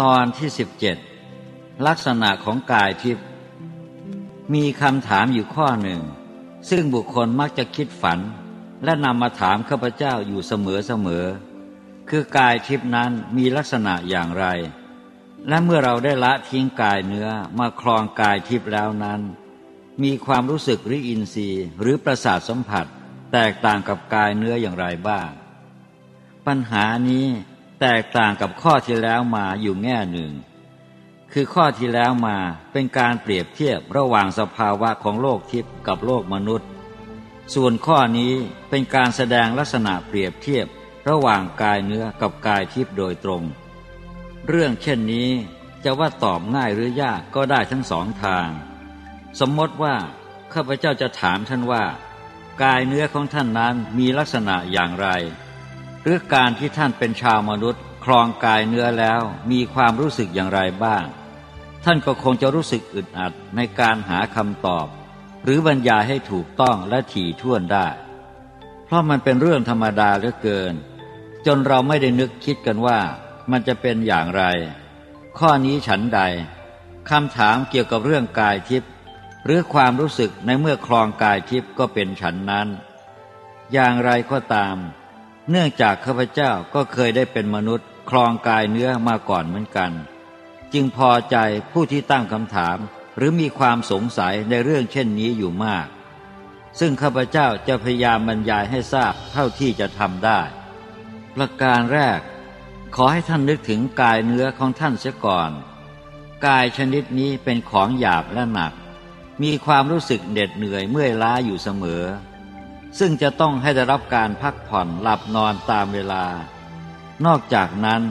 ตอนที่สิบเจ็ดลักษณะของกายทิพย์มีคำถามอยู่ข้อหนึ่ง ซึ่งบุคคลมักจะคิดฝัน และนำมาถามข้าพเจ้าอยู่เสมอๆคือกายทิพย์นั้นมีลักษณะอย่างไร และเมื่อเราได้ละทิ้งกายเนื้อมาครองกายทิพย์แล้วนั้น มีความรู้สึกหรืออินทรีย์ หรือประสาทสัมผัส แตกต่างกับกายเนื้ออย่างไรบ้าง ปัญหานี้ แตกต่างกับข้อที่แล้วมาอยู่แง่หนึ่ง คือข้อที่แล้วมาเป็นการเปรียบเทียบระหว่างสภาวะของโลกทิพย์กับโลกมนุษย์ ส่วนข้อนี้เป็นการแสดงลักษณะเปรียบเทียบระหว่างกายเนื้อกับกายทิพย์โดยตรง เรื่องเช่นนี้จะว่าตอบง่ายหรือยากก็ได้ทั้งสองทาง สมมติว่าข้าพเจ้าจะถามท่านว่า กายเนื้อของท่านนั้นมีลักษณะอย่างไร หรือการที่ท่านเป็นชาวมนุษย์ครองกายเนื้อแล้วมีความรู้สึกอย่างไรบ้าง ท่านก็คงจะรู้สึกอึดอัดในการหาคำตอบ หรือบรรยายให้ถูกต้องและถี่ถ้วนได้ เพราะมันเป็นเรื่องธรรมดาเหลือเกิน จนเราไม่ได้นึกคิดกันว่ามันจะเป็นอย่างไร ข้อนี้ฉันใดคำถามเกี่ยวกับเรื่องกายทิพย์หรือความรู้สึกในเมื่อครองกายทิพย์ก็เป็นฉันนั้น อย่างไรก็ตาม เนื่องจากข้าพเจ้าก็เคยได้เป็นมนุษย์ ครองกายเนื้อมาก่อนเหมือนกัน จึงพอใจผู้ที่ตั้งคำถาม หรือมีความสงสัยในเรื่องเช่นนี้อยู่มาก ซึ่งข้าพเจ้าจะพยายามบรรยายให้ทราบเท่าที่จะทำได้ ประการแรก ขอให้ท่านนึกถึงกายเนื้อของท่านเสียก่อน กายชนิดนี้เป็นของหยาบและหนัก มีความรู้สึกเหน็ดเหนื่อยเมื่อยล้าอยู่เสมอ ซึ่งจะต้องให้ได้รับการพักผ่อนหลับนอนตามเวลา นอกจากนั้น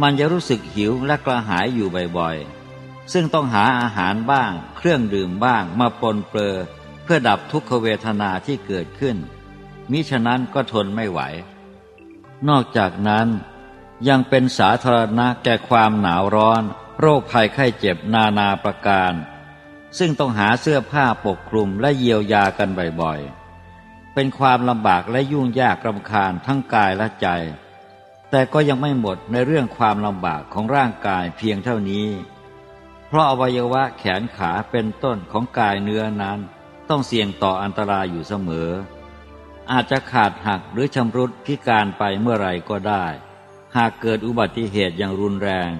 มันจะรู้สึกหิวและกระหายอยู่บ่อยๆ ซึ่งต้องหาอาหารบ้าง เครื่องดื่มบ้างมาปนเปื้อเพื่อดับทุกขเวทนาที่เกิดขึ้น มิฉะนั้นก็ทนไม่ไหว นอกจากนั้นยังเป็นสาธารณะแก่ความหนาวร้อน โรคภัยไข้เจ็บนานาประการ ซึ่งต้องหาเสื้อผ้าปกคลุมและเยียวยากันบ่อยๆ เป็นความลำบากและยุ่งยากรำคาญทั้งกายและใจ แต่ก็ยังไม่หมดในเรื่องความลำบากของร่างกายเพียงเท่านี้ เพราะอวัยวะแขนขาเป็นต้นของกายเนื้อนั้น ต้องเสี่ยงต่ออันตรายอยู่เสมอ อาจจะขาดหักหรือชำรุดพิการไปเมื่อไรก็ได้ หากเกิดอุบัติเหตุอย่างรุนแรง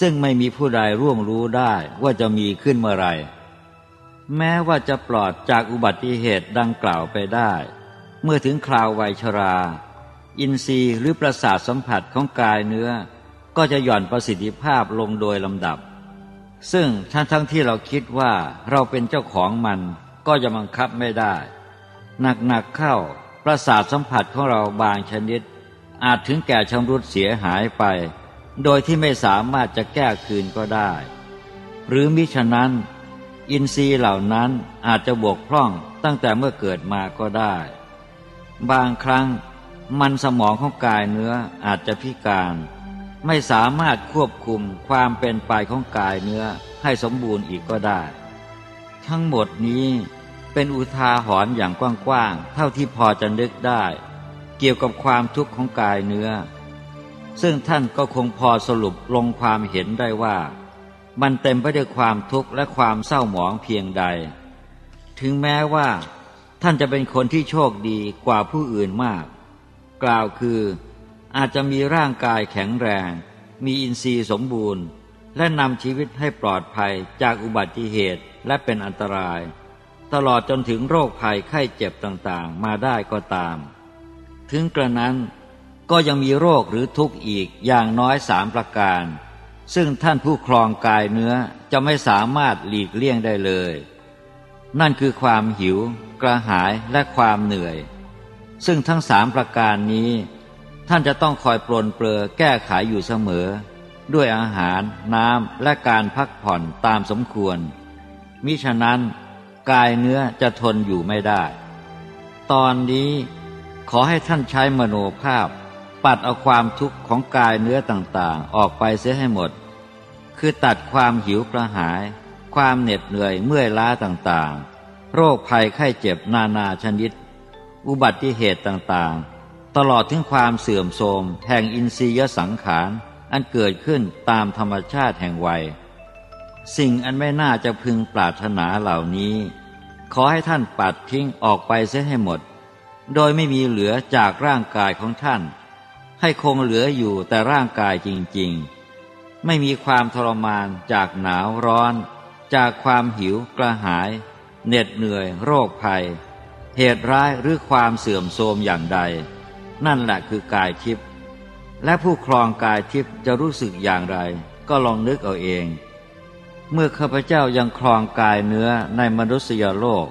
ซึ่งไม่มีผู้ใดร่วงรู้ได้ว่าจะมีขึ้นเมื่อไร แม้ว่าจะปลอดจากอุบัติเหตุดังกล่าวไปได้ เมื่อถึงคราววัยชรา อินทรีย์หรือประสาทสัมผัสของกายเนื้อ ก็จะหย่อนประสิทธิภาพลงโดยลำดับ ซึ่งทั้งทั้งที่เราคิดว่าเราเป็นเจ้าของมันก็จะบังคับไม่ได้ หนักๆเข้าประสาทสัมผัสของเราบางชนิด อาจถึงแก่ชำรุดเสียหายไป โดยที่ไม่สามารถจะแก้คืนก็ได้ หรือมิฉะนั้น อินทรีย์เหล่านั้นอาจจะบกพร่องตั้งแต่เมื่อเกิดมาก็ได้ บางครั้งมันสมองของกายเนื้ออาจจะพิการ ไม่สามารถควบคุมความเป็นไปของกายเนื้อให้สมบูรณ์อีกก็ได้ ทั้งหมดนี้เป็นอุทาหรณ์อย่างกว้างๆเท่าที่พอจะนึกได้ เกี่ยวกับความทุกข์ของกายเนื้อ ซึ่งท่านก็คงพอสรุปลงความเห็นได้ว่า มันเต็มไปด้วยความทุกข์และความเศร้าหมองเพียงใด ถึงแม้ว่า ท่านจะเป็นคนที่โชคดีกว่าผู้อื่นมาก กล่าวคืออาจจะมีร่างกายแข็งแรง มีอินทรีย์สมบูรณ์ และนำชีวิตให้ปลอดภัยจากอุบัติเหตุและเป็นอันตราย ตลอดจนถึงโรคภัยไข้เจ็บต่างๆ มาได้ก็ตาม ถึงกระนั้นก็ยังมีโรคหรือทุกข์อีกอย่างน้อยสามประการ ซึ่งท่านผู้ครองกายเนื้อจะไม่สามารถหลีกเลี่ยงได้เลย นั่นคือความหิว กระหายและความเหนื่อย ซึ่งทั้งสามประการนี้ ท่านจะต้องคอยปลนเปลือแก้ไขอยู่เสมอ ด้วยอาหาร น้ำและการพักผ่อนตามสมควร มิฉะนั้น กายเนื้อจะทนอยู่ไม่ได้ ตอนนี้ขอให้ท่านใช้มโนภาพ ปัดเอาความทุกข์ของกายเนื้อต่างๆ ออกไปเสียให้หมด คือตัดความหิวกระหาย ความเหน็ดเหนื่อยเมื่อยล้าต่างๆ โรคภัยไข้เจ็บนานาชนิด อุบัติเหตุต่างๆ ตลอดถึงความเสื่อมโทรมแห่งอินทรียสังขารออันเกิดขึ้นตามธรรมชาติแห่งวัย สิ่งอันไม่น่าจะพึงปรารถนาเหล่านี้ ขอให้ท่านปัดทิ้งออกไปเสียให้หมด โดยไม่มีเหลือจากร่างกายของท่าน ให้คงเหลืออยู่แต่ร่างกายจริงๆ ไม่มีความทรมานจากหนาวร้อน จากความหิวกระหาย เหน็ดเหนื่อย โรคภัย เหตุร้ายหรือความเสื่อมโทรมอย่างใด นั่นแหละคือกายทิพย์และผู้ครองกายทิพย์จะรู้สึกอย่างไร ก็ลองนึกเอาเอง เมื่อข้าพเจ้ายังครองกายเนื้อในมนุษยโลก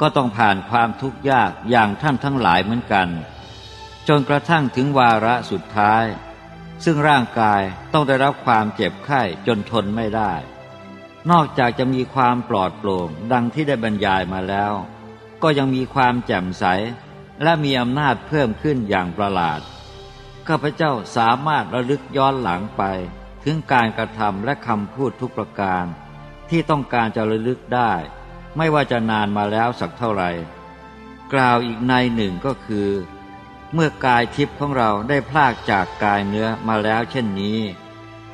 ก็ต้องผ่านความทุกข์ยากอย่างท่านทั้งหลายเหมือนกัน จนกระทั่งถึงวาระสุดท้าย ซึ่งร่างกายต้องได้รับความเจ็บไข้จนทนไม่ได้ นอกจากจะมีความปลอดโปร่งดังที่ได้บรรยายมาแล้ว ก็ยังมีความแจ่มใส และมีอำนาจเพิ่มขึ้นอย่างประหลาดข้าพเจ้าสามารถระลึกย้อนหลังไป ถึงการกระทำและคำพูดทุกประการ ที่ต้องการจะระลึกได้ ไม่ว่าจะนานมาแล้วสักเท่าไหร่กล่าวอีกในหนึ่งก็คือ เมื่อกายทิพย์ของเราได้พลากจากกายเนื้อมาแล้วเช่นนี้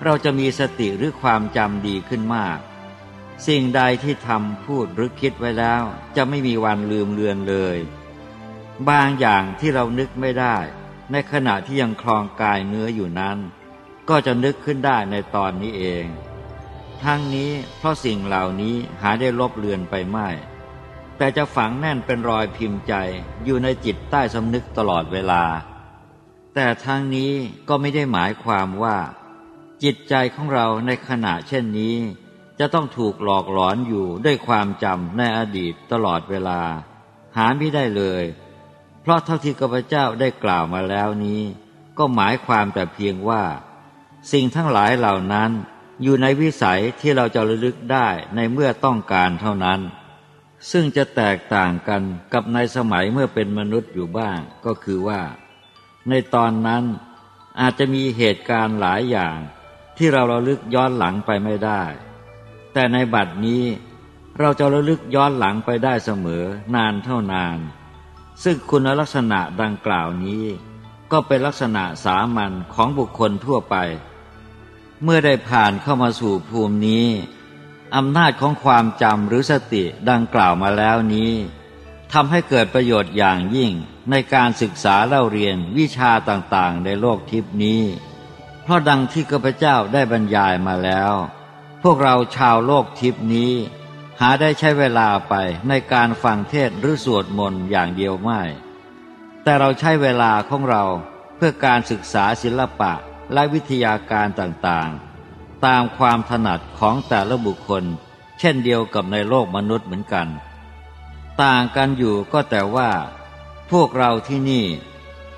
เราจะมีสติหรือความจำดีขึ้นมาก สิ่งใดที่ทำพูดหรือคิดไว้แล้ว จะไม่มีวันลืมเลือนเลย บางอย่างที่เรานึกไม่ได้ ในขณะที่ยังคลองกายเนื้ออยู่นั้น ก็จะนึกขึ้นได้ในตอนนี้เอง ทั้งนี้เพราะสิ่งเหล่านี้หาได้ลบเลือนไปไม่ แต่จะฝังแน่นเป็นรอยพิมพ์ใจอยู่ในจิตใต้สำนึกตลอดเวลา แต่ทั้งนี้ก็ไม่ได้หมายความว่า จิตใจของเราในขณะเช่นนี้ จะต้องถูกหลอกหลอนอยู่ด้วยความจำในอดีตตลอดเวลา หาไม่ได้เลย เพราะเท่าที่ข้าพเจ้าได้กล่าวมาแล้วนี้ ก็หมายความแต่เพียงว่า สิ่งทั้งหลายเหล่านั้นอยู่ในวิสัยที่เราจะระลึกได้ในเมื่อต้องการเท่านั้น ซึ่งจะแตกต่างกันกับในสมัยเมื่อเป็นมนุษย์อยู่บ้างก็คือว่า ในตอนนั้นอาจจะมีเหตุการณ์หลายอย่างที่เราระลึกย้อนหลังไปไม่ได้ แต่ในบัดนี้เราจะระลึกย้อนหลังไปได้เสมอนานเท่านาน ซึ่งคุณลักษณะดังกล่าวนี้ ก็เป็นลักษณะสามัญของบุคคลทั่วไป เมื่อได้ผ่านเข้ามาสู่ภูมินี้ อำนาจของความจำหรือสติดังกล่าวมาแล้วนี้ทำให้เกิดประโยชน์อย่างยิ่งในการศึกษาเล่าเรียนวิชาต่างๆ ในโลกทิพนี้ เพราะดังที่ข้าพเจ้าได้บรรยายมาแล้ว พวกเราชาวโลกทิพนี้ หาได้ใช้เวลาไปในการฟังเทศหรือสวดมนต์อย่างเดียวไม่ แต่เราใช้เวลาของเราเพื่อการศึกษาศิลปะและวิทยาการต่างๆ ตามความถนัดของแต่ละบุคคล เช่นเดียวกับในโลกมนุษย์เหมือนกัน ต่างกันอยู่ก็แต่ว่า พวกเราที่นี่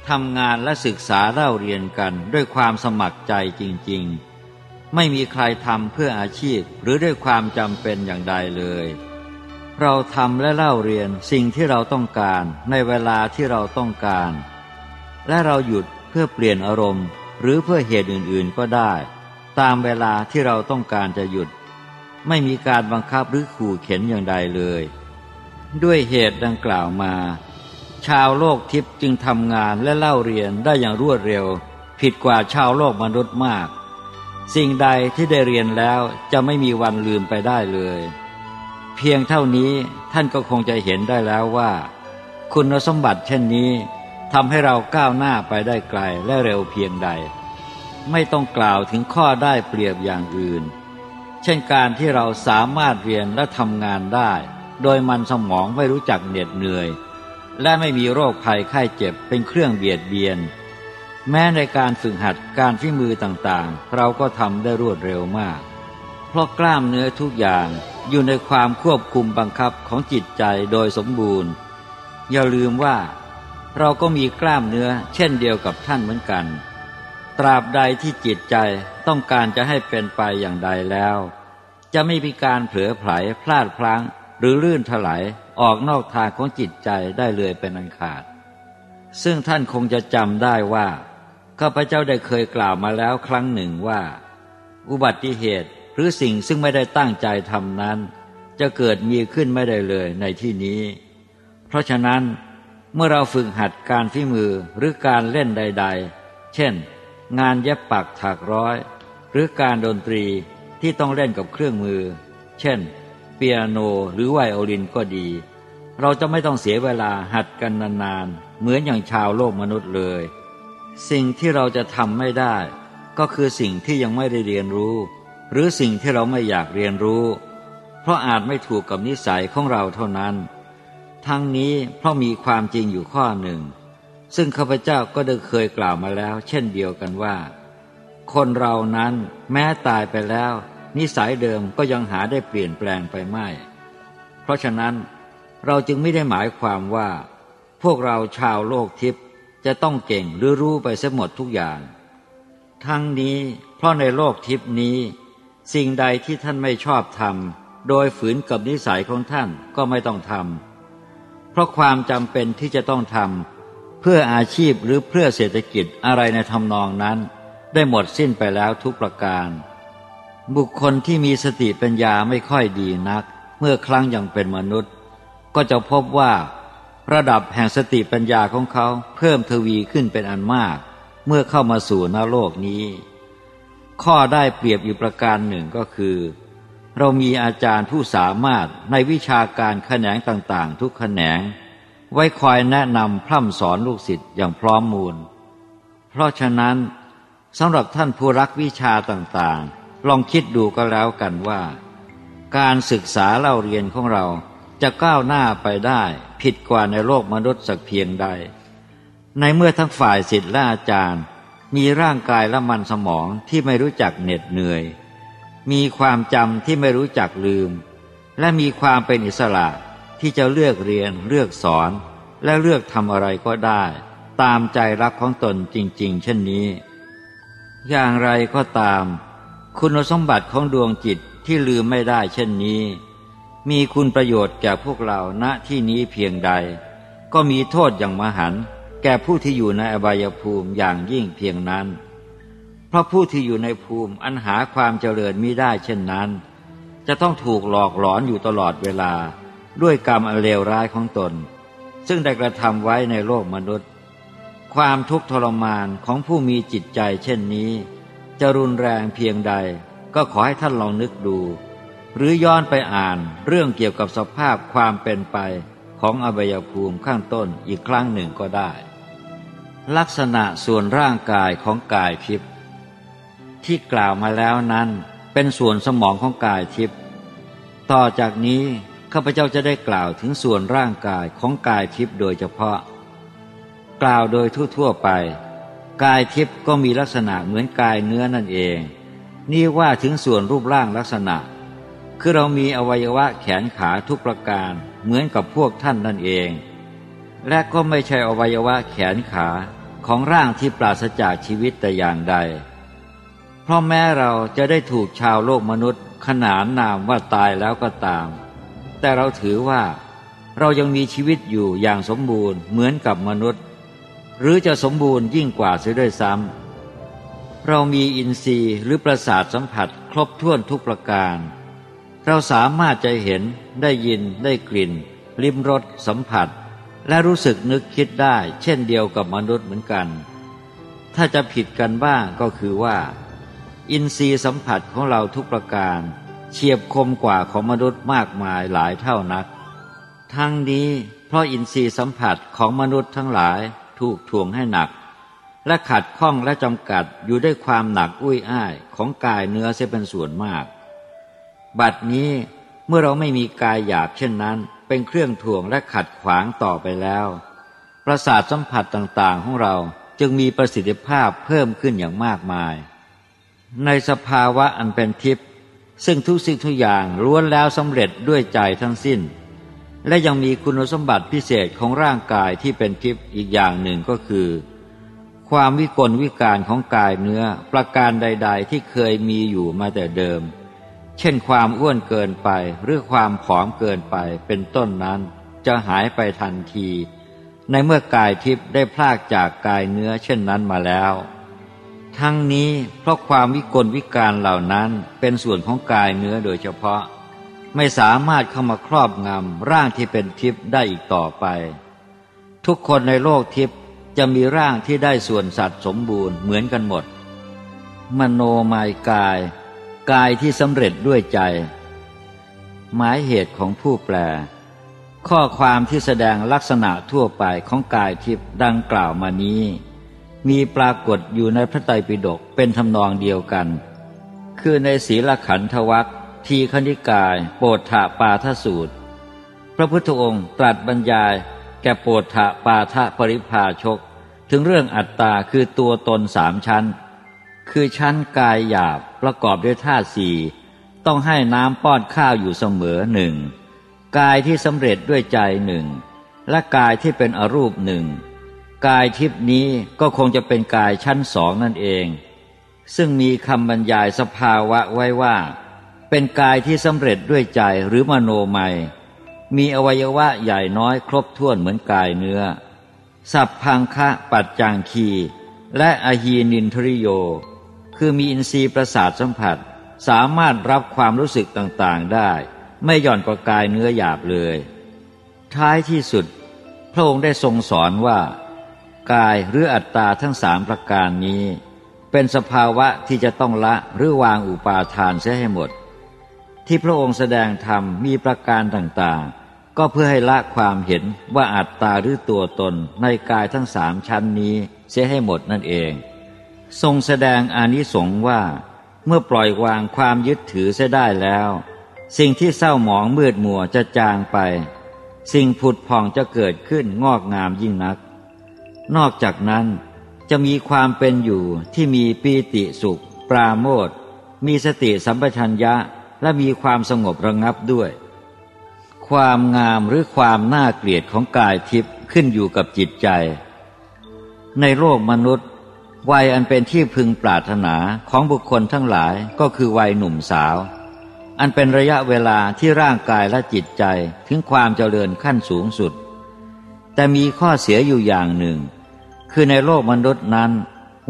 ทำงานและศึกษาเล่าเรียนกันด้วยความสมัครใจจริง ๆ ไม่มีใครทำเพื่ออาชีพหรือด้วยความจำเป็นอย่างใดเลย เราทำและเล่าเรียนสิ่งที่เราต้องการในเวลาที่เราต้องการ และเราหยุดเพื่อเปลี่ยนอารมณ์ หรือเพื่อเหตุอื่นๆก็ได้ ตามเวลาที่เราต้องการจะหยุด ไม่มีการบังคับหรือขู่เข็นอย่างใดเลย ด้วยเหตุดังกล่าวมา ชาวโลกทิพย์จึงทำงานและเล่าเรียนได้อย่างรวดเร็ว ผิดกว่าชาวโลกมนุษย์มาก สิ่งใดที่ได้เรียนแล้วจะไม่มีวันลืมไปได้เลย เพียงเท่านี้ท่านก็คงจะเห็นได้แล้วว่า คุณสมบัติเช่นนี้ทำให้เราก้าวหน้าไปได้ไกลและเร็วเพียงใด ไม่ต้องกล่าวถึงข้อได้เปรียบอย่างอื่น เช่นการที่เราสามารถเรียนและทำงานได้ โดยมันสมองไม่รู้จักเหน็ดเหนื่อย และไม่มีโรคภัยไข้เจ็บเป็นเครื่องเบียดเบียน แม้ในการฝึกหัดการฝีมือต่างๆ เราก็ทำได้รวดเร็วมาก เพราะกล้ามเนื้อทุกอย่างอยู่ในความควบคุมบังคับของจิตใจโดยสมบูรณ์ อย่าลืมว่า เราก็มีกล้ามเนื้อเช่นเดียวกับท่านเหมือนกัน ตราบใดที่จิตใจต้องการจะให้เป็นไปอย่างใดแล้ว จะไม่มีการเผลอไผลพลาดพลั้ง หรือลื่นถลายออกนอกทางของจิตใจได้เลยเป็นอันขาด ซึ่งท่านคงจะจำได้ว่าข้าพเจ้าได้เคยกล่าวมาแล้วครั้งหนึ่งว่า อุบัติเหตุหรือสิ่งซึ่งไม่ได้ตั้งใจทำนั้น จะเกิดมีขึ้นไม่ได้เลยในที่นี้ เพราะฉะนั้นเมื่อเราฝึกหัดการฝีมือหรือการเล่นใด ๆ เช่น งานเย็บปักถักร้อย หรือการดนตรีที่ต้องเล่นกับเครื่องมือ เช่น เปียโนหรือไวโอลินก็ดี เราจะไม่ต้องเสียเวลาหัดกันนานๆ เหมือนอย่างชาวโลกมนุษย์เลย สิ่งที่เราจะทำไม่ได้ ก็คือสิ่งที่ยังไม่ได้เรียนรู้ หรือสิ่งที่เราไม่อยากเรียนรู้ เพราะอาจไม่ถูกกับนิสัยของเราเท่านั้น ทั้งนี้เพราะมีความจริงอยู่ข้อหนึ่ง ซึ่งข้าพเจ้าก็ได้เคยกล่าวมาแล้ว เช่นเดียวกันว่า คนเรานั้นแม้ตายไปแล้ว นิสัยเดิมก็ยังหาได้เปลี่ยนแปลงไปไม่ เพราะฉะนั้นเราจึงไม่ได้หมายความว่า พวกเราชาวโลกทิพย์จะต้องเก่งหรือรู้ไปเสียหมดทุกอย่าง ทั้งนี้เพราะในโลกทิพย์นี้ สิ่งใดที่ท่านไม่ชอบทำโดยฝืนกับนิสัยของท่านก็ไม่ต้องทำเพราะความจำเป็นที่จะต้องทำ พื่ออาชีพหรือเพื่อเศรษฐกิจอะไรในทำนองนั้น ได้หมดสิ้นไปแล้วทุกประการ บุคคลที่มีสติปัญญาไม่ค่อยดีนัก เมื่อครั้งยังเป็นมนุษย์ ก็จะพบว่า ระดับแห่งสติปัญญาของเขาเพิ่มทวีขึ้นเป็นอันมาก เมื่อเข้ามาสู่นโลกนี้ ข้อได้เปรียบอยู่ประการหนึ่งก็คือ เรามีอาจารย์ผู้สามารถในวิชาการแขนงต่างๆ ทุกแขนง ไว้คอยแนะนำพร่ำสอนลูกศิษย์อย่างพร้อมมูล เพราะฉะนั้นสำหรับท่านผู้รักวิชาต่างๆ ลองคิดดูก็แล้วกันว่า การศึกษาเล่าเรียนของเราจะก้าวหน้าไปได้ ผิดกว่าในโลกมนุษย์สักเพียงใด ในเมื่อทั้งฝ่ายศิษย์และอาจารย์ มีร่างกายและมันสมองที่ไม่รู้จักเหน็ดเหนื่อย มีความจำที่ไม่รู้จักลืม และมีความเป็นอิสระ ที่จะเลือกเรียนเลือกสอน และเลือกทำอะไรก็ได้ ตามใจรักของตนจริง ๆ เช่นนี้ อย่างไรก็ตาม คุณสมบัติของดวงจิตที่ลืมไม่ได้เช่นนี้ มีคุณประโยชน์แก่พวกเราณที่นี้เพียงใด ก็มีโทษอย่างมหันแก่ผู้ที่อยู่ในอบายภูมิอย่างยิ่งเพียงนั้น เพราะผู้ที่อยู่ในภูมิอันหาความเจริญมิได้เช่นนั้น จะต้องถูกหลอกหลอนอยู่ตลอดเวลา ด้วยกรรมอันเลวร้ายของตน ซึ่งได้กระทำไว้ในโลกมนุษย์ ความทุกข์ทรมานของผู้มีจิตใจเช่นนี้ จะรุนแรงเพียงใดก็ขอให้ท่านลองนึกดู หรือย้อนไปอ่านเรื่องเกี่ยวกับสภาพความเป็นไปของอบายภูมิข้างต้นอีกครั้งหนึ่งก็ได้ ลักษณะส่วนร่างกายของกายทิพย์ที่กล่าวมาแล้วนั้นเป็นส่วนสมองของกายทิพย์ต่อจากนี้ ข้าพเจ้าจะได้กล่าวถึงส่วนร่างกายของกายทิพย์โดยเฉพาะ กล่าวโดยทั่วๆไป กายทิพย์ก็มีลักษณะเหมือนกายเนื้อนั่นเอง นี่ว่าถึงส่วนรูปร่างลักษณะ คือเรามีอวัยวะแขนขาทุกประการเหมือนกับพวกท่านนั่นเอง และก็ไม่ใช่อวัยวะแขนขาของร่างที่ปราศจากชีวิตแต่อย่างใด เพราะแม้เราจะได้ถูกชาวโลกมนุษย์ขนานนามว่าตายแล้วก็ตาม แต่เราถือว่า เรายังมีชีวิตอยู่อย่างสมบูรณ์เหมือนกับมนุษย์ หรือจะสมบูรณ์ยิ่งกว่าเสียด้วยซ้ำเรามีอินทรีย์หรือประสาทสัมผัสครบถ้วนทุกประการ เราสามารถจะเห็นได้ยินได้กลิ่น ลิ้มรสสัมผัส และรู้สึกนึกคิดได้ เช่นเดียวกับมนุษย์เหมือนกัน ถ้าจะผิดกันบ้างก็คือว่า อินทรีย์สัมผัสของเราทุกประการ เฉียบคมกว่าของมนุษย์มากมายหลายเท่านัก ทั้งนี้เพราะอินทรีย์สัมผัสของมนุษย์ทั้งหลายถูกถ่วงให้หนัก และขัดข้องและจำกัดอยู่ด้วยความหนักอุ้ยอ้ายของกายเนื้อเสียเป็นส่วนมาก บัดนี้เมื่อเราไม่มีกายหยาบเช่นนั้นเป็นเครื่องถ่วงและขัดขวางต่อไปแล้ว ประสาทสัมผัสต่างๆของเราจึงมีประสิทธิภาพเพิ่มขึ้นอย่างมากมาย ในสภาวะอันเป็นทิพย์ ซึ่งทุกสิ่งทุกอย่างล้วนแล้วสำเร็จด้วยใจทั้งสิ้น และยังมีคุณสมบัติพิเศษของร่างกายที่เป็นทิพย์อีกอย่างหนึ่งก็คือ ความวิกลวิการของกายเนื้อประการใด ๆ ที่เคยมีอยู่มาแต่เดิม เช่นความอ้วนเกินไปหรือความผอมเกินไปเป็นต้นนั้น จะหายไปทันที ในเมื่อกายทิพย์ได้พลากจากกายเนื้อเช่นนั้นมาแล้ว ทั้งนี้เพราะความวิกลวิการเหล่านั้นเป็นส่วนของกายเนื้อโดยเฉพาะ ไม่สามารถเข้ามาครอบงำร่างที่เป็นทิพย์ได้อีกต่อไป ทุกคนในโลกทิพย์จะมีร่างที่ได้ส่วนสัตว์สมบูรณ์เหมือนกันหมด มโนมายกาย กายที่สำเร็จด้วยใจ หมายเหตุของผู้แปล ข้อความที่แสดงลักษณะทั่วไปของกายทิพย์ดังกล่าวมานี้ มีปรากฏอยู่ในพระไตรปิฎกเป็นทำนองเดียวกัน คือในศีลขันธวัคทีคณิกาย โปรถะปาทสูตร พระพุทธองค์ตรัสบรรยาย แก่โปรถะปาทะปริภาชก ถึงเรื่องอัตตาคือตัวตนสามชั้น คือชั้นกายหยาบประกอบด้วยธาตุสี่ต้องให้น้ำป้อนข้าวอยู่เสมอหนึ่งกายที่สำเร็จด้วยใจหนึ่งและกายที่เป็นอรูปหนึ่ง กายทิพนี้ก็คงจะเป็นกายชั้นสองนั่นเอง ซึ่งมีคำบรรยายสภาวะไว้ว่า เป็นกายที่สำเร็จด้วยใจหรือมโนมัย มีอวัยวะใหญ่น้อยครบถ้วนเหมือนกายเนื้อ สัพพังคะปัจจังคี และอหีนินทริโย คือมีอินทรีย์ประสาทสัมผัส สามารถรับความรู้สึกต่างๆได้ ไม่หย่อนกว่ากายเนื้อหยาบเลย ท้ายที่สุด พระองค์ได้ทรงสอนว่า กายหรืออัตตาทั้งสามประการนี้ เป็นสภาวะที่จะต้องละหรือวางอุปาทานเสียให้หมด ที่พระองค์แสดงธรรมมีประการต่างๆ ก็เพื่อให้ละความเห็นว่าอัตตาหรือตัวตนในกายทั้งสามชั้นนี้เสียให้หมดนั่นเอง ทรงแสดงอานิสงส์ว่า เมื่อปล่อยวางความยึดถือเสียได้แล้ว สิ่งที่เศร้าหมองมืดมัวจะจางไป สิ่งผุดผ่องจะเกิดขึ้นงอกงามยิ่งนัก นอกจากนั้นจะมีความเป็นอยู่ที่มีปีติสุข ปราโมทมีสติสัมปชัญญะและมีความสงบระงับด้วย ความงามหรือความน่าเกลียดของกายทิพย์ขึ้นอยู่กับจิตใจ ในโลกมนุษย์ วัยอันเป็นที่พึงปรารถนาของบุคคลทั้งหลายก็คือวัยหนุ่มสาว อันเป็นระยะเวลาที่ร่างกายและจิตใจถึงความเจริญขั้นสูงสุด แต่มีข้อเสียอยู่อย่างหนึ่ง คือในโลกมนุษย์นั้น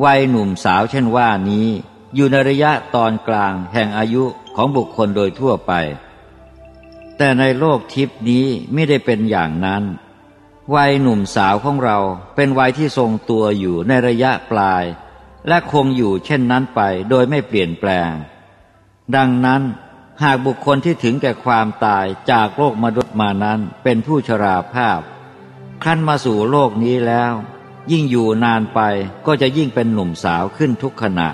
วัยหนุ่มสาวเช่นว่านี้ อยู่ในระยะตอนกลางแห่งอายุของบุคคลโดยทั่วไป แต่ในโลกทิพนี้ไม่ได้เป็นอย่างนั้น วัยหนุ่มสาวของเราเป็นวัยที่ทรงตัวอยู่ในระยะปลาย และคงอยู่เช่นนั้นไปโดยไม่เปลี่ยนแปลง ดังนั้นหากบุคคลที่ถึงแก่ความตายจากโลกมนุษย์มานั้นเป็นผู้ชราภาพขั้นมาสู่โลกนี้แล้ว ยิ่งอยู่นานไปก็จะยิ่งเป็นหนุ่มสาวขึ้นทุกขณะ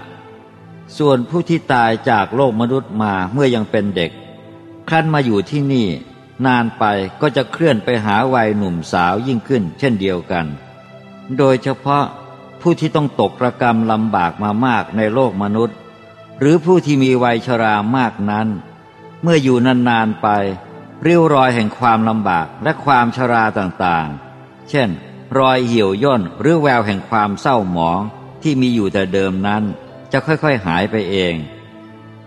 ส่วนผู้ที่ตายจากโลกมนุษย์มาเมื่อยังเป็นเด็กครั้นมาอยู่ที่นี่ นานไปก็จะเคลื่อนไปหาวัยหนุ่มสาวยิ่งขึ้น เช่นเดียวกัน โดยเฉพาะผู้ที่ต้องตกระกรรมลำบากมามากในโลกมนุษย์ หรือผู้ที่มีวัยชรามากนั้น เมื่ออยู่นานๆไป ริ้วรอยแห่งความลำบากและความชราต่างๆ เช่น รอยเหี่ยวย่นหรือแววแห่งความเศร้าหมองที่มีอยู่แต่เดิมนั้น จะค่อยๆหายไปเอง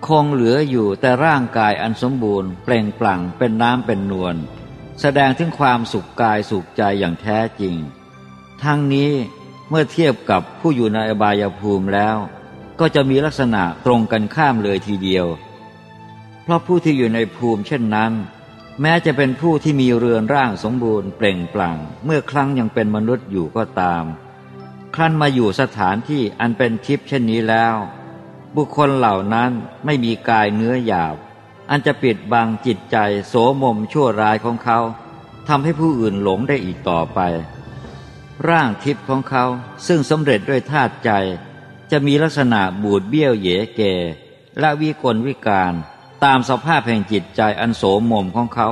คงเหลืออยู่แต่ร่างกายอันสมบูรณ์ เปล่งปลั่งเป็นน้ำเป็นนวลแสดงถึงความสุขกายสุขใจอย่างแท้จริง ทั้งนี้เมื่อเทียบกับผู้อยู่ในอบายภูมิแล้ว ก็จะมีลักษณะตรงกันข้ามเลยทีเดียว เพราะผู้ที่อยู่ในภูมิเช่นนั้น แม้จะเป็นผู้ที่มีเรือนร่างสมบูรณ์เปล่งปลั่ง เมื่อครั้งยังเป็นมนุษย์อยู่ก็ตาม ครั้นมาอยู่สถานที่อันเป็นทิพย์เช่นนี้แล้ว บุคคลเหล่านั้นไม่มีกายเนื้อหยาบ อันจะปิดบังจิตใจโสมมชั่วร้ายของเขาทำให้ผู้อื่นหลงได้อีกต่อไป ร่างทิพย์ของเขาซึ่งสำเร็จด้วยธาตุใจ จะมีลักษณะบูดเบี้ยวเหยเกและวิกลวิการ ตามสภาพแห่งจิตใจอันโสมมของเขา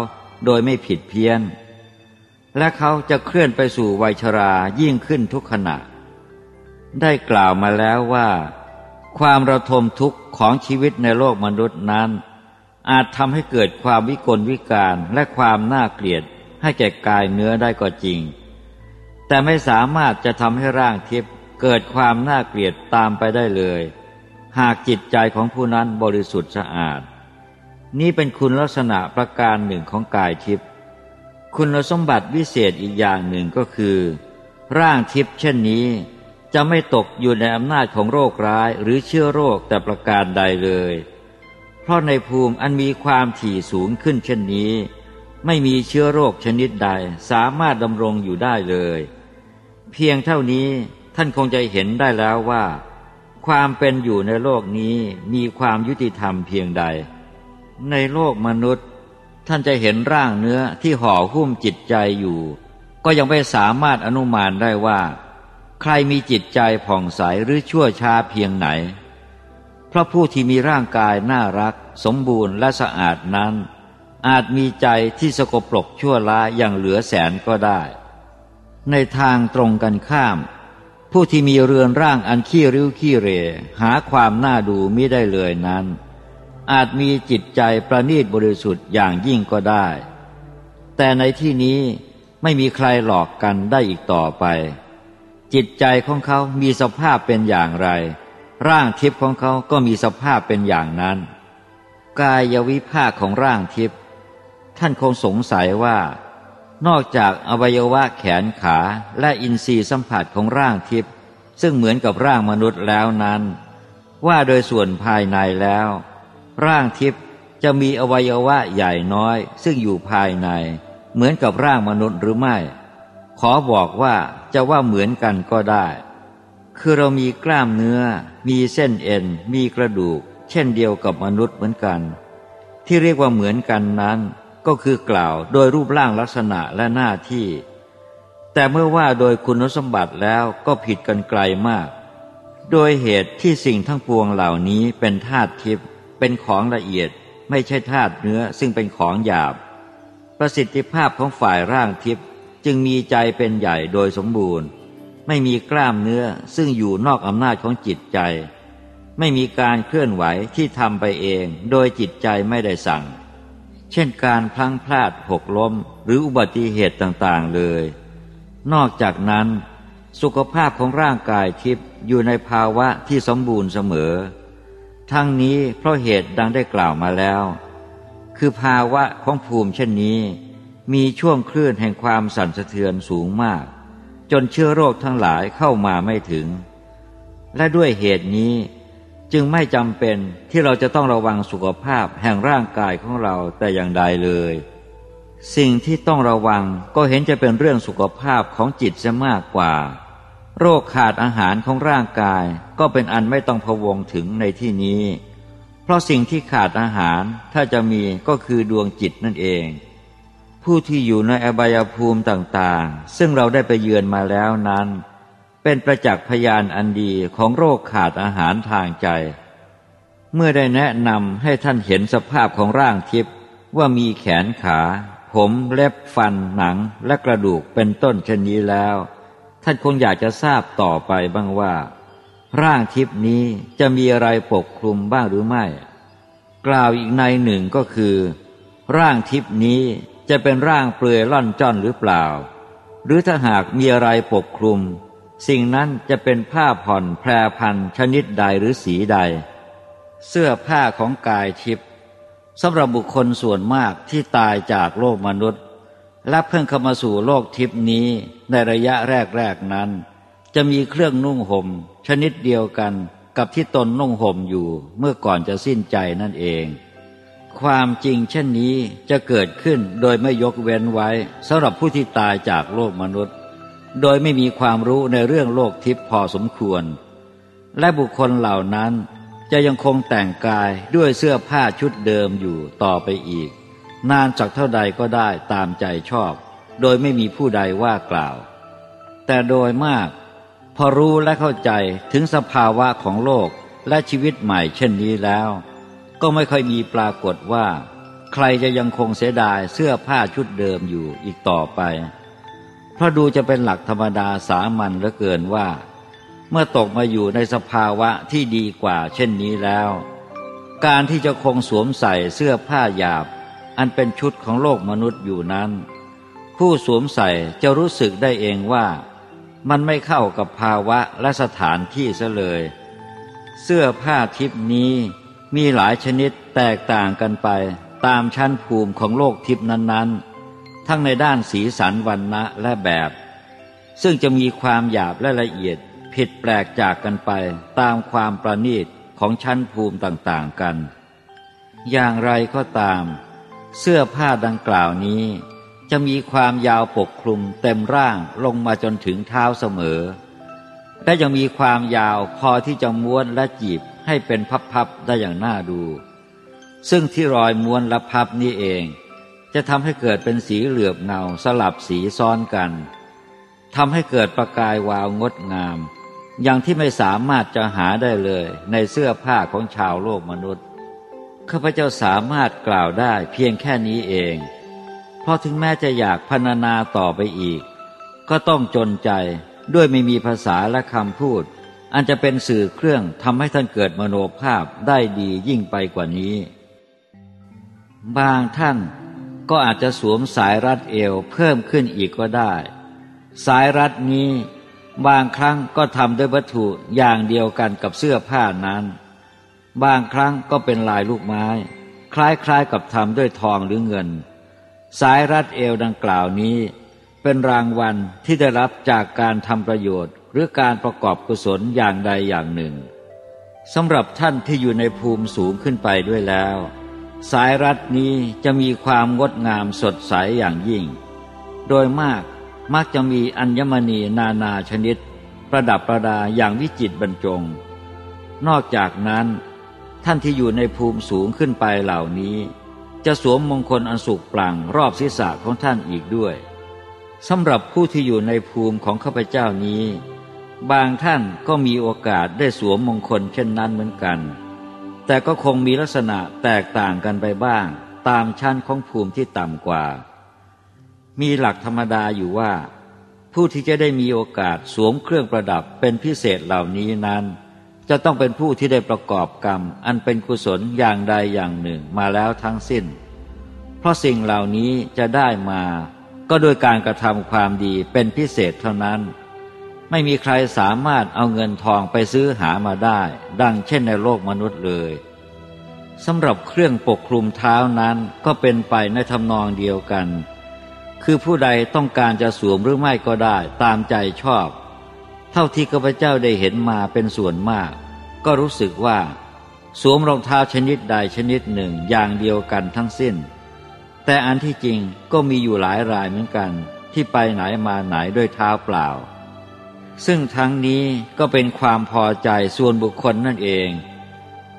โดยไม่ผิดเพี้ยน และเขาจะเคลื่อนไปสู่วัยชรายิ่งขึ้นทุกขณะ ได้กล่าวมาแล้วว่า ความระทมทุกข์ของชีวิตในโลกมนุษย์นั้น อาจทำให้เกิดความวิกลวิการและความน่าเกลียดให้แก่กายเนื้อได้ก็จริง แต่ไม่สามารถจะทำให้ร่างทิพย์เกิดความน่าเกลียดตามไปได้เลย หากจิตใจของผู้นั้นบริสุทธิ์สะอาด นี่เป็นคุณลักษณะประการหนึ่งของกายทิพย์คุณสมบัติวิเศษอีกอย่างหนึ่งก็คือ ร่างทิพย์เช่นนี้ จะไม่ตกอยู่ในอำนาจของโรคร้ายหรือเชื้อโรคแต่ประการใดเลย เพราะในภูมิอันมีความถี่สูงขึ้นเช่นนี้ ไม่มีเชื้อโรคชนิดใดสามารถดำรงอยู่ได้เลย เพียงเท่านี้ท่านคงจะเห็นได้แล้วว่า ความเป็นอยู่ในโลกนี้มีความยุติธรรมเพียงใด ในโลกมนุษย์ ท่านจะเห็นร่างเนื้อที่ห่อหุ้มจิตใจอยู่ ก็ยังไม่สามารถอนุมานได้ว่า ใครมีจิตใจผ่องใสหรือชั่วช้าเพียงไหน เพราะผู้ที่มีร่างกายน่ารัก สมบูรณ์และสะอาดนั้น อาจมีใจที่สกปรกชั่วร้ายอย่างเหลือแสนก็ได้ ในทางตรงกันข้าม ผู้ที่มีเรือนร่างอันขี้ริ้วขี้เร หาความน่าดูไม่ได้เลยนั้น อาจมีจิตใจประณีตบริสุทธิ์อย่างยิ่งก็ได้ แต่ในที่นี้ไม่มีใครหลอกกันได้อีกต่อไป จิตใจของเขามีสภาพเป็นอย่างไร ร่างทิพย์ของเขาก็มีสภาพเป็นอย่างนั้น กายวิภาคของร่างทิพย์ท่านคงสงสัยว่า นอกจากอวัยวะแขนขาและอินทรีย์สัมผัสของร่างทิพย์ซึ่งเหมือนกับร่างมนุษย์แล้วนั้น ว่าโดยส่วนภายในแล้ว ร่างทิพย์จะมีอวัยวะใหญ่น้อย ซึ่งอยู่ภายใน เหมือนกับร่างมนุษย์หรือไม่ ขอบอกว่าจะว่าเหมือนกันก็ได้ คือเรามีกล้ามเนื้อ มีเส้นเอ็น มีกระดูก เช่นเดียวกับมนุษย์เหมือนกัน ที่เรียกว่าเหมือนกันนั้น ก็คือกล่าวโดยรูปร่างลักษณะและหน้าที่ แต่เมื่อว่าโดยคุณสมบัติแล้วก็ผิดกันไกลมาก โดยเหตุที่สิ่งทั้งปวงเหล่านี้เป็นธาตุทิพย์ เป็นของละเอียดไม่ใช่ธาตุเนื้อซึ่งเป็นของหยาบ ประสิทธิภาพของฝ่ายร่างทิพย์จึงมีใจเป็นใหญ่โดยสมบูรณ์ ไม่มีกล้ามเนื้อซึ่งอยู่นอกอำนาจของจิตใจ ไม่มีการเคลื่อนไหวที่ทำไปเองโดยจิตใจไม่ได้สั่ง เช่นการพลั้งพลาดหกล้มหรืออุบัติเหตุต่างๆเลย นอกจากนั้น สุขภาพของร่างกายทิพย์อยู่ในภาวะที่สมบูรณ์เสมอ ทั้งนี้เพราะเหตุดังได้กล่าวมาแล้ว คือภาวะของภูมิเช่นนี้ มีช่วงคลื่นแห่งความสั่นสะเทือนสูงมาก จนเชื้อโรคทั้งหลายเข้ามาไม่ถึง และด้วยเหตุนี้จึงไม่จำเป็นที่เราจะต้องระวังสุขภาพแห่งร่างกายของเราแต่อย่างใดเลย สิ่งที่ต้องระวังก็เห็นจะเป็นเรื่องสุขภาพของจิตจะมากกว่า โรคขาดอาหารของร่างกายก็เป็นอันไม่ต้องพวงถึงในที่นี้ เพราะสิ่งที่ขาดอาหารถ้าจะมีก็คือดวงจิตนั่นเอง ผู้ที่อยู่ในอบายภูมิต่างๆ ซึ่งเราได้ไปเยือนมาแล้วนั้น เป็นประจักษ์พยานอันดีของโรคขาดอาหารทางใจ เมื่อได้แนะนำให้ท่านเห็นสภาพของร่างทิพย์ว่ามีแขนขา ผมเล็บฟันหนังและกระดูกเป็นต้นเช่นนี้แล้ว ท่านคงอยากจะทราบต่อไปบ้างว่า ร่างทิพนี้จะมีอะไรปกคลุมบ้างหรือไม่ กล่าวอีกในหนึ่งก็คือ ร่างทิพนี้จะเป็นร่างเปลือยล่อนจ้อนหรือเปล่า หรือถ้าหากมีอะไรปกคลุม สิ่งนั้นจะเป็นผ้าผ่อนแพรพันชนิดใดหรือสีใด เสื้อผ้าของกายทิพสำหรับบุคคลส่วนมากที่ตายจากโลกมนุษย์ และเพิ่งเข้ามาสู่โลกทิพนี้ในระยะแรกๆนั้น จะมีเครื่องนุ่งหม่มชนิดเดียวกันกับที่ตนนุ่งห่มอยู่เมื่อก่อนจะสิ้นใจนั่นเอง ความจริงเช่นนี้จะเกิดขึ้นโดยไม่ยกเว้นไว้สำหรับผู้ที่ตายจากโลกมนุษย์ โดยไม่มีความรู้ในเรื่องโลกทิพย์พอสมควร และบุคคลเหล่านั้นจะยังคงแต่งกายด้วยเสื้อผ้าชุดเดิมอยู่ต่อไปอีก นานจากเท่าใดก็ได้ตามใจชอบ โดยไม่มีผู้ใดว่ากล่าว แต่โดยมาก พอรู้และเข้าใจถึงสภาวะของโลกและชีวิตใหม่เช่นนี้แล้ว ก็ไม่ค่อยมีปรากฏว่า ใครจะยังคงเสียดายเสื้อผ้าชุดเดิมอยู่อีกต่อไป เพราะดูจะเป็นหลักธรรมดาสามัญเหลือเกินว่า เมื่อตกมาอยู่ในสภาวะที่ดีกว่าเช่นนี้แล้ว การที่จะคงสวมใส่เสื้อผ้าหยาบ อันเป็นชุดของโลกมนุษย์อยู่นั้น ผู้สวมใส่จะรู้สึกได้เองว่า มันไม่เข้ากับภาวะและสถานที่ซะเลย เสื้อผ้าทิพนี้มีหลายชนิดแตกต่างกันไปตามชั้นภูมิของโลกทิพนั้นๆ ทั้งในด้านสีสันวันณะและแบบ ซึ่งจะมีความหยาบและละเอียดผิดแปลกจากกันไปตามความประณีตของชั้นภูมิต่างๆกัน อย่างไรก็ตาม เสื้อผ้าดังกล่าวนี้ จะมีความยาวปกคลุมเต็มร่างลงมาจนถึงเท้าเสมอ และยังมีความยาวพอที่จะม้วนและจีบให้เป็นพับๆได้อย่างน่าดู ซึ่งที่รอยม้วนและพับนี้เอง จะทำให้เกิดเป็นสีเหลือบเงาสลับสีซ้อนกันทำให้เกิดประกายวาวงดงาม อย่างที่ไม่สามารถจะหาได้เลยในเสื้อผ้าของชาวโลกมนุษย์ ข้าพเจ้าสามารถกล่าวได้เพียงแค่นี้เอง เพราะถึงแม้จะอยากพรรณนาต่อไปอีก ก็ต้องจนใจด้วยไม่มีภาษาและคำพูด อันจะเป็นสื่อเครื่องทำให้ท่านเกิดมโนภาพได้ดียิ่งไปกว่านี้ บางท่านก็อาจจะสวมสายรัดเอวเพิ่มขึ้นอีกก็ได้ สายรัดนี้ บางครั้งก็ทำด้วยวัตถุอย่างเดียวกันกับเสื้อผ้านั้น บางครั้งก็เป็นลายลูกไม้ คล้ายๆกับทำด้วยทองหรือเงิน สายรัดเอวดังกล่าวนี้ เป็นรางวัลที่ได้รับจากการทำประโยชน์ หรือการประกอบกุศลอย่างใดอย่างหนึ่งสำหรับท่านที่อยู่ในภูมิสูงขึ้นไปด้วยแล้ว สายรัดนี้จะมีความงดงามสดใสอย่างยิ่ง โดยมากมักจะมีอัญมณีนานาชนิด ประดับประดาอย่างวิจิตรบรรจง นอกจากนั้น ท่านที่อยู่ในภูมิสูงขึ้นไปเหล่านี้ จะสวมมงคลอันสุกปลังรอบศีรษะของท่านอีกด้วยสำหรับผู้ที่อยู่ในภูมิของข้าพเจ้านี้ บางท่านก็มีโอกาสได้สวมมงคลเช่นนั้นเหมือนกัน แต่ก็คงมีลักษณะแตกต่างกันไปบ้าง ตามชั้นของภูมิที่ต่ำกว่า มีหลักธรรมดาอยู่ว่า ผู้ที่จะได้มีโอกาสสวมเครื่องประดับเป็นพิเศษเหล่านี้นั้น จะต้องเป็นผู้ที่ได้ประกอบกรรม อันเป็นกุศลอย่างใดอย่างหนึ่งมาแล้วทั้งสิ้น เพราะสิ่งเหล่านี้จะได้มา ก็โดยการกระทำความดีเป็นพิเศษเท่านั้น ไม่มีใครสามารถเอาเงินทองไปซื้อหามาได้ ดังเช่นในโลกมนุษย์เลยสำหรับเครื่องปกคลุมเท้านั้นก็เป็นไปในทำนองเดียวกัน คือผู้ใดต้องการจะสวมหรือไม่ก็ได้ตามใจชอบ เท่าที่ข้าพเจ้าได้เห็นมาเป็นส่วนมาก ก็รู้สึกว่า สวมรองเท้าชนิดใดชนิดหนึ่งอย่างเดียวกันทั้งสิ้น แต่อันที่จริงก็มีอยู่หลายรายเหมือนกัน ที่ไปไหนมาไหนด้วยเท้าเปล่า ซึ่งทั้งนี้ก็เป็นความพอใจส่วนบุคคลนั่นเอง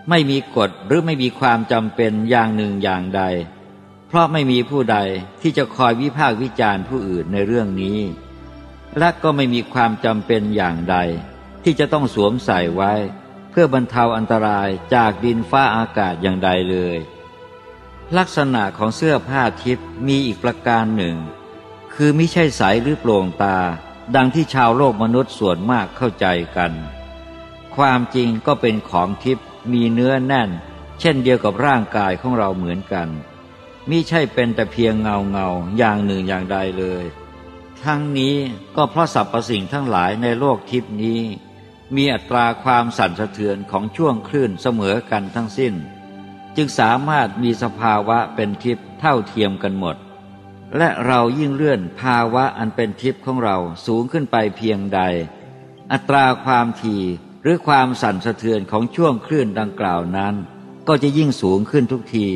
ไม่มีกฎหรือไม่มีความจำเป็นอย่างหนึ่งอย่างใด เพราะไม่มีผู้ใดที่จะคอยวิพากษ์วิจารณ์ผู้อื่นในเรื่องนี้ และก็ไม่มีความจำเป็นอย่างใด ที่จะต้องสวมใส่ไว้ เพื่อบรรเทาอันตรายจากดินฟ้าอากาศอย่างใดเลย ลักษณะของเสื้อผ้าทิพย์มีอีกประการหนึ่ง คือไม่ใช่ใสหรือโปร่งตา ดังที่ชาวโลกมนุษย์ส่วนมากเข้าใจกัน ความจริงก็เป็นของทิพย์มีเนื้อแน่น เช่นเดียวกับร่างกายของเราเหมือนกันมิใช่เป็นแต่เพียงเงาเงาอย่างหนึ่งอย่างใดเลย ทั้งนี้ก็เพราะสรรพสิ่งทั้งหลายในโลกทิพนี้ มีอัตราความสั่นสะเทือนของช่วงคลื่นเสมอกันทั้งสิ้น จึงสามารถมีสภาวะเป็นทิพย์เท่าเทียมกันหมด และเรายิ่งเลื่อนภาวะอันเป็นทิพย์ของเราสูงขึ้นไปเพียงใด อัตราความถี่หรือความสั่นสะเทือนของช่วงคลื่นดังกล่าวนั้น ก็จะยิ่งสูงขึ้นทุกที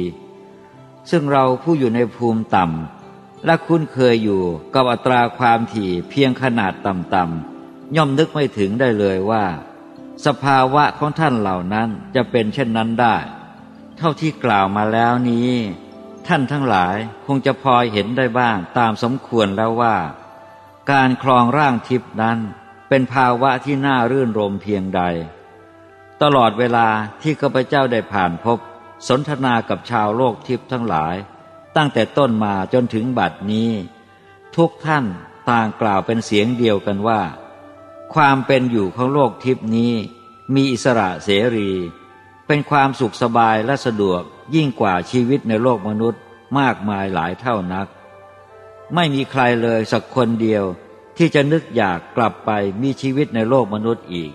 ซึ่งเราผู้อยู่ในภูมิต่ำ และคุ้นเคยอยู่กับอัตราความถี่เพียงขนาดต่ำๆย่อมนึกไม่ถึงได้เลยว่า สภาวะของท่านเหล่านั้นจะเป็นเช่นนั้นได้ เท่าที่กล่าวมาแล้วนี้ ท่านทั้งหลายคงจะพอเห็นได้บ้างตามสมควรแล้วว่า การครองร่างทิพนั้นเป็นภาวะที่น่ารื่นรมเพียงใด ตลอดเวลาที่ข้าพเจ้าได้ผ่านพบ สนทนากับชาวโลกทิพทั้งหลาย ตั้งแต่ต้นมาจนถึงบัดนี้ ทุกท่านต่างกล่าวเป็นเสียงเดียวกันว่า ความเป็นอยู่ของโลกทิพนี้ มีอิสระเสรี เป็นความสุขสบายและสะดวกยิ่งกว่าชีวิตในโลกมนุษย์มากมายหลายเท่านัก ไม่มีใครเลยสักคนเดียวที่จะนึกอยากกลับไปมีชีวิตในโลกมนุษย์อีก